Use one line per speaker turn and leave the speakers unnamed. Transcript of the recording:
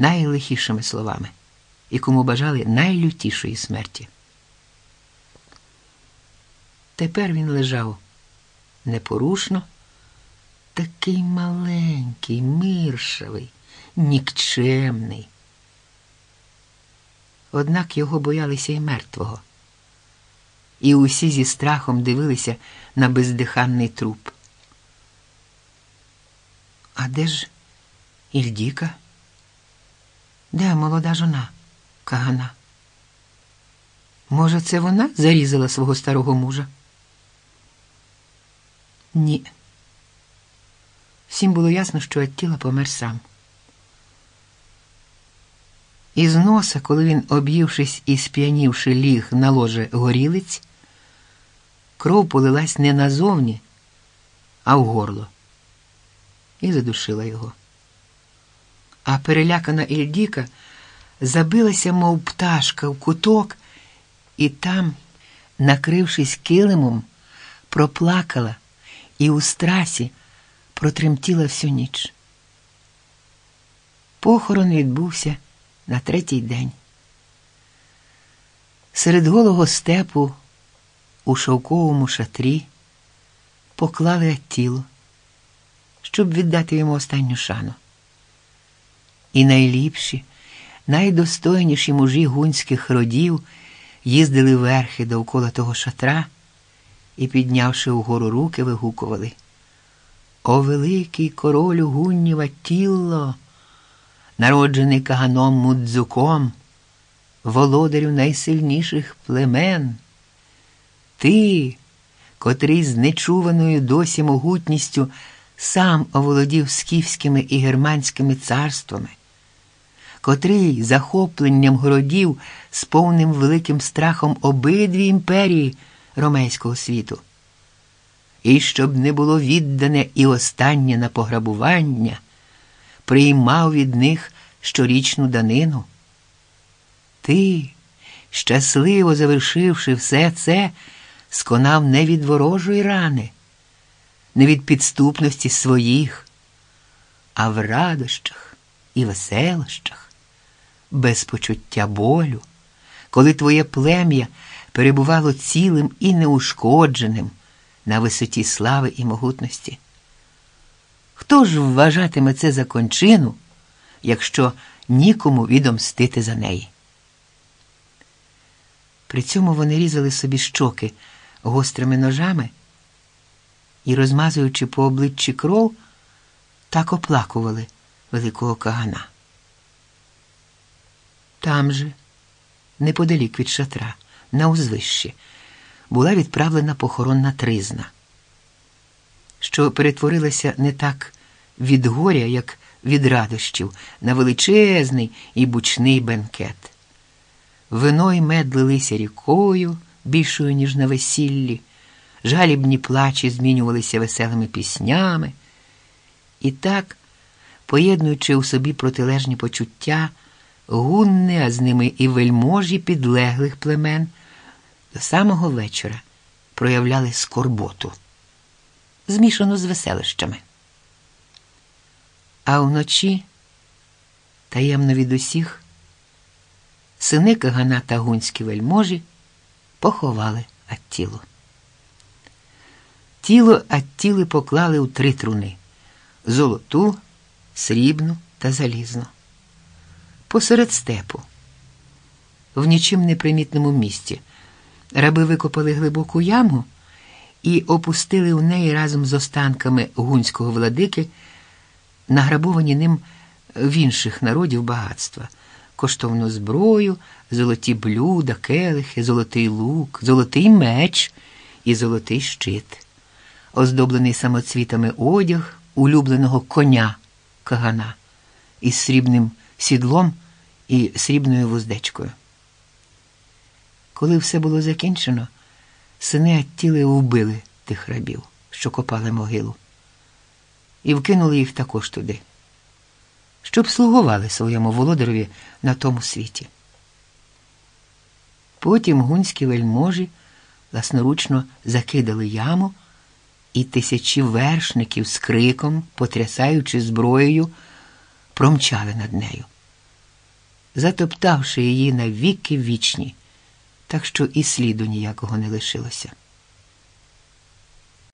найлихішими словами і кому бажали найлютішої смерті. Тепер він лежав непорушно, такий маленький, миршавий, нікчемний. Однак його боялися і мертвого, і усі зі страхом дивилися на бездиханний труп. А де ж Ільдіка? Де молода жона Кагана? Може, це вона зарізала свого старого мужа? Ні. Всім було ясно, що Аттіла помер сам. Із носа, коли він, об'ївшись і сп'янівши ліг на ложе горілиць, кров полилась не назовні, а в горло, і задушила його. А перелякана Ільдіка забилася, мов пташка, в куток, і там, накрившись килимом, проплакала і у страсі протремтіла всю ніч. Похорон відбувся на третій день. Серед голого степу у шовковому шатрі поклали тіло, щоб віддати йому останню шану. І найліпші, найдостойніші мужі гунських родів їздили верхи довкола того шатра і, піднявши угору руки, вигукували. О великий королю гуннєва тіло, народжений каганом Мудзуком, володарю найсильніших племен, ти, котрий з нечуваною досі могутністю сам оволодів скіфськими і германськими царствами, котрий захопленням городів з повним великим страхом обидві імперії ромейського світу. І щоб не було віддане і останнє на пограбування, приймав від них щорічну данину. Ти, щасливо завершивши все це, сконав не від ворожої рани, не від підступності своїх, а в радощах і веселощах, без почуття болю, коли твоє плем'я перебувало цілим і неушкодженим на висоті слави і могутності. Хто ж вважатиме це за кончину, якщо нікому відомстити за неї? При цьому вони різали собі щоки гострими ножами і, розмазуючи по обличчі кров, так оплакували великого кагана. Там же, неподалік від шатра, на узвищі, була відправлена похоронна тризна, що перетворилася не так від горя, як від радощів, на величезний і бучний бенкет. Вино й мед лилися рікою, більшою, ніж на весіллі, жалібні плачі змінювалися веселими піснями. І так, поєднуючи у собі протилежні почуття, гунни, а з ними і вельможі підлеглих племен, до самого вечора проявляли скорботу, змішану з веселищами. А вночі, таємно від усіх, сини Кагана та гунські вельможі поховали Аттілу. Тіло Аттіли поклали у три труни золоту, срібну та залізну. Посеред степу, в нічим непримітному місці, раби викопали глибоку яму і опустили у неї разом з останками гунського владики, награбовані ним в інших народів багатства, коштовну зброю, золоті блюда, келихи, золотий лук, золотий меч і золотий щит, оздоблений самоцвітами одяг улюбленого коня кагана із срібним сідлом і срібною вуздечкою. Коли все було закінчено, сини Аттіли вбили тих рабів, що копали могилу, і вкинули їх також туди, щоб слугували своєму володареві на тому світі. Потім гунські вельможі власноручно закидали яму, і тисячі вершників з криком, потрясаючи зброєю, промчали над нею, затоптавши її на віки вічні, так що і сліду ніякого не лишилося.